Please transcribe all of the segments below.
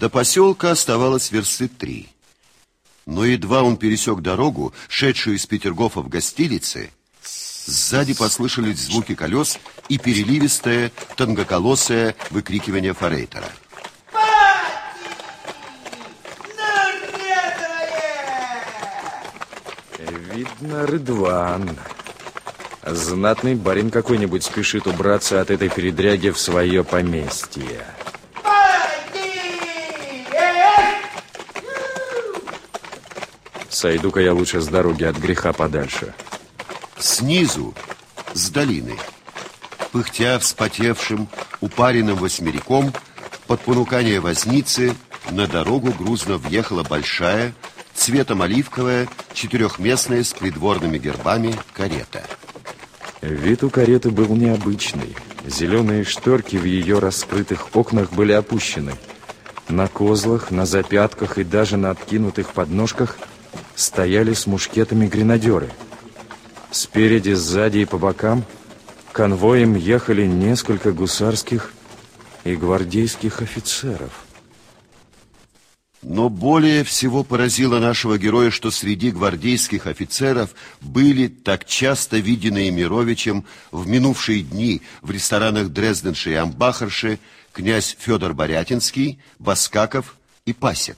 До поселка оставалось версты три. Но едва он пересек дорогу, шедшую из Петергофа в гостилице, сзади послышались звуки колес и переливистое, тонкоколосое выкрикивание форейтера. Видно, Рыдван. Знатный барин какой-нибудь спешит убраться от этой передряги в свое поместье. Сойду-ка я лучше с дороги от греха подальше. Снизу, с долины, пыхтя вспотевшим, упаренным восьмериком, под понукание возницы на дорогу грузно въехала большая, цветом оливковая, четырехместная с придворными гербами карета. Вид у кареты был необычный. Зеленые шторки в ее раскрытых окнах были опущены. На козлах, на запятках и даже на откинутых подножках стояли с мушкетами гренадеры. Спереди, сзади и по бокам конвоем ехали несколько гусарских и гвардейских офицеров. Но более всего поразило нашего героя, что среди гвардейских офицеров были так часто виденные Мировичем в минувшие дни в ресторанах Дрезденши и Амбахарши князь Федор Борятинский, Баскаков и Пасек.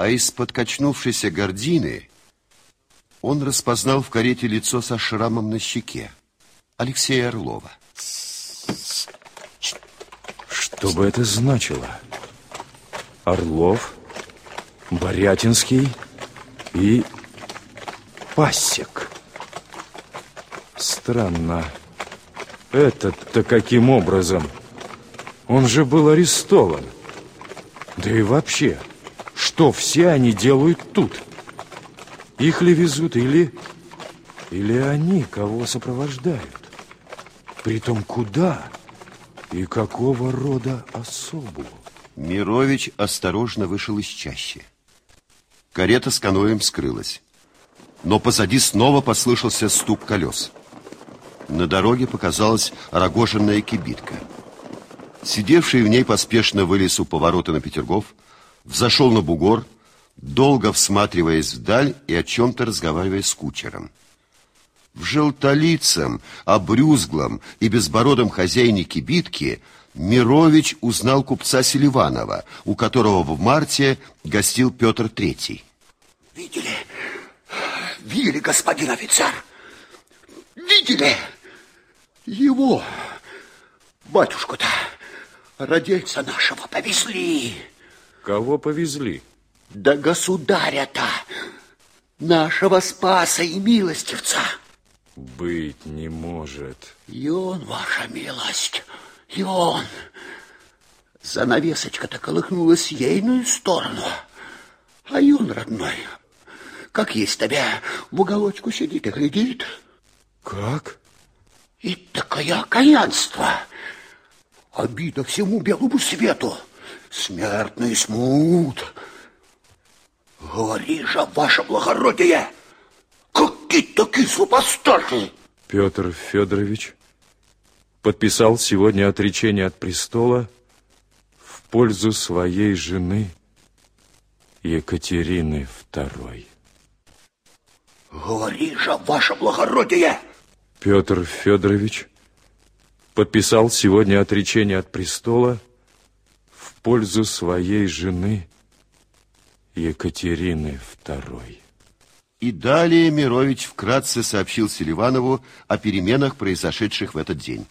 А из-под качнувшейся гордины он распознал в карете лицо со шрамом на щеке Алексея Орлова. Что бы это значило? Орлов, Борятинский и Пасек. Странно. Этот-то каким образом? Он же был арестован. Да и вообще, что все они делают тут? Их ли везут или... Или они кого сопровождают? Притом куда и какого рода особу? Мирович осторожно вышел из чащи. Карета с каноем скрылась. Но позади снова послышался стук колес. На дороге показалась рогоженная кибитка. Сидевший в ней поспешно вылез у поворота на Петергоф, взошел на бугор, долго всматриваясь вдаль и о чем-то разговаривая с кучером. В желтолицем, обрюзглом и безбородом хозяине кибитки Мирович узнал купца Селиванова, у которого в марте гостил Петр Третий. Видели? Видели, господин офицер? Видели? Его, батюшку-то, родельца нашего, повезли. Кого повезли? Да государя-то, нашего спаса и милостивца. Быть не может. И он, ваша милость, и он. Занавесочка-то колыхнулась ейную сторону. А он, родной, как есть тебя, в уголочку сидит и глядит. Как? И такое окаянство. Обида всему белому свету. Смертный смут. Говори же, ваше благородие, какие такие супостаты? Петр Федорович подписал сегодня отречение от престола в пользу своей жены Екатерины II. Говори же, ваше благородие! Петр Федорович подписал сегодня отречение от престола пользу своей жены Екатерины II. И далее Мирович вкратце сообщил Селиванову о переменах, произошедших в этот день.